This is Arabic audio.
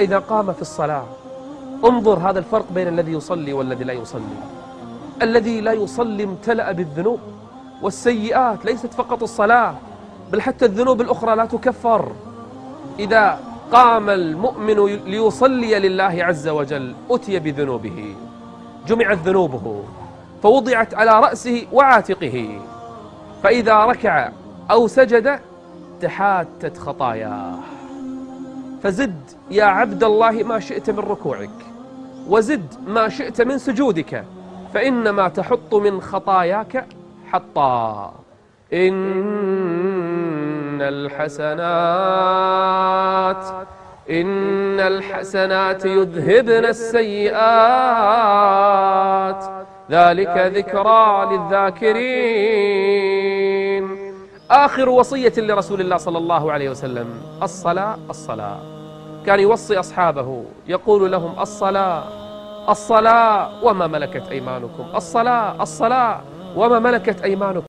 إذا قام في الصلاة انظر هذا الفرق بين الذي يصلي والذي لا يصلي. الذي لا يصلي امتلأ بالذنوب والسيئات ليست فقط الصلاة بل حتى الذنوب الأخرى لا تكفر. إذا قام المؤمن ليصلي لله عز وجل أتي بذنوبه. جمعت ذنوبه فوضعت على رأسه وعاتقه. فإذا ركع أو سجد تحاتت خطاياه. فزد يا عبد الله ما شئت من ركوعك وزد ما شئت من سجودك فإنما تحط من خطاياك حطا. إن الحسنات إن الحسنات يذهبن السيئات. ذلك ذكرى للذاكرين. آخر وصية لرسول الله صلى الله عليه وسلم الصلاة الصلاة. كان يوصي أصحابه يقول لهم الصلاة الصلاة وما ملكت أيمانكم الصلاة الصلاة وما ملكت أيمانكم.